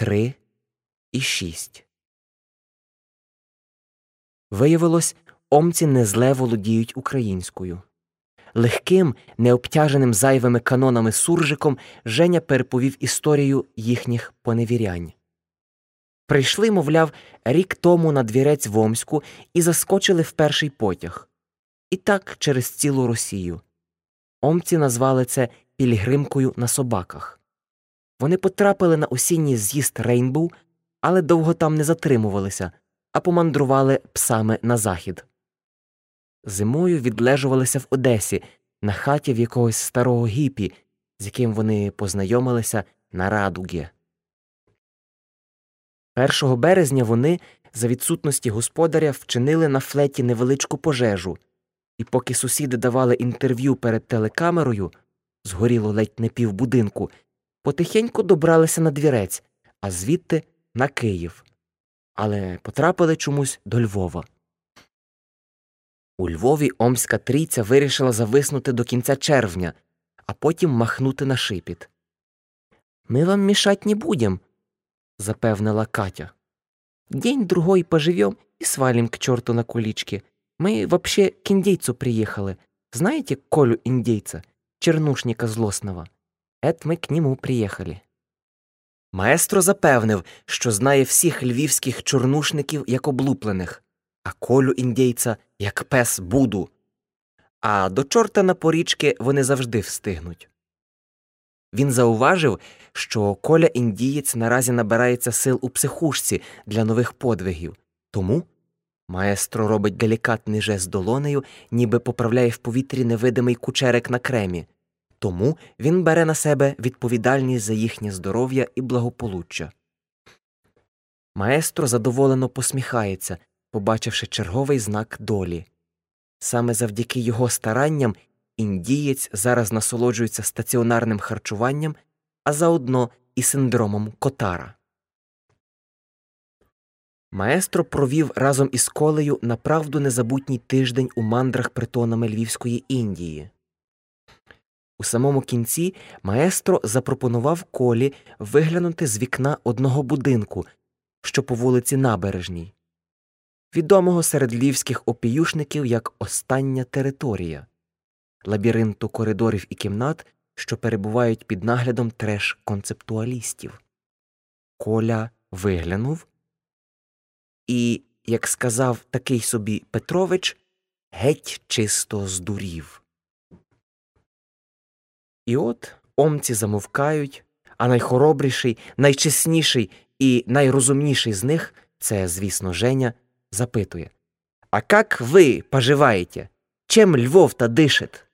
три і шість. Виявилось, омці не зле володіють українською. Легким, необтяженим зайвими канонами суржиком Женя переповів історію їхніх поневірянь. Прийшли, мовляв, рік тому на двірець в Омську і заскочили в перший потяг. І так через цілу Росію. Омці назвали це пілігримкою на собаках. Вони потрапили на осінній з'їзд Рейнбоу, але довго там не затримувалися, а помандрували псами на захід. Зимою відлежувалися в Одесі на хаті в якогось старого гіпі, з яким вони познайомилися на радугі. 1 березня вони, за відсутності господаря, вчинили на флеті невеличку пожежу, і поки сусіди давали інтерв'ю перед телекамерою, згоріло ледь не півбудинку, потихеньку добралися на двірець, а звідти на Київ. Але потрапили чомусь до Львова. У Львові Омська трійця вирішила зависнути до кінця червня, а потім махнути на шипіт. Ми вам мішать не будем, запевнила Катя. День другой поживем и свалим к черту на кулички. Мы вообще к индейцу приехали. Знаете Колю индейца, чернушника злосного? Эт мы к нему приехали. Маестро запевнив, що знає всіх львівських чорнушників як облуплених, а колю індійця як пес буду. А до чорта на порічки вони завжди встигнуть. Він зауважив, що коля індієць наразі набирається сил у психушці для нових подвигів, тому маестро робить делікатний жест долонею, ніби поправляє в повітрі невидимий кучерик на кремі, тому він бере на себе відповідальність за їхнє здоров'я і благополуччя. Маестро задоволено посміхається, побачивши черговий знак долі. Саме завдяки його старанням індієць зараз насолоджується стаціонарним харчуванням, а заодно і синдромом Котара. Маестро провів разом із колею направду незабутній тиждень у мандрах притонами Львівської Індії. У самому кінці маестро запропонував колі виглянути з вікна одного будинку, що по вулиці Набережній, відомого серед львівських опіюшників як остання територія лабіринту коридорів і кімнат, що перебувають під наглядом треш концептуалістів. Коля виглянув і, як сказав такий собі Петрович, геть чисто здурів. І от омці замовкають, а найхоробріший, найчесніший і найрозумніший з них це, звісно, Женя, запитує А як ви поживаєте? Чим Львов та дишит?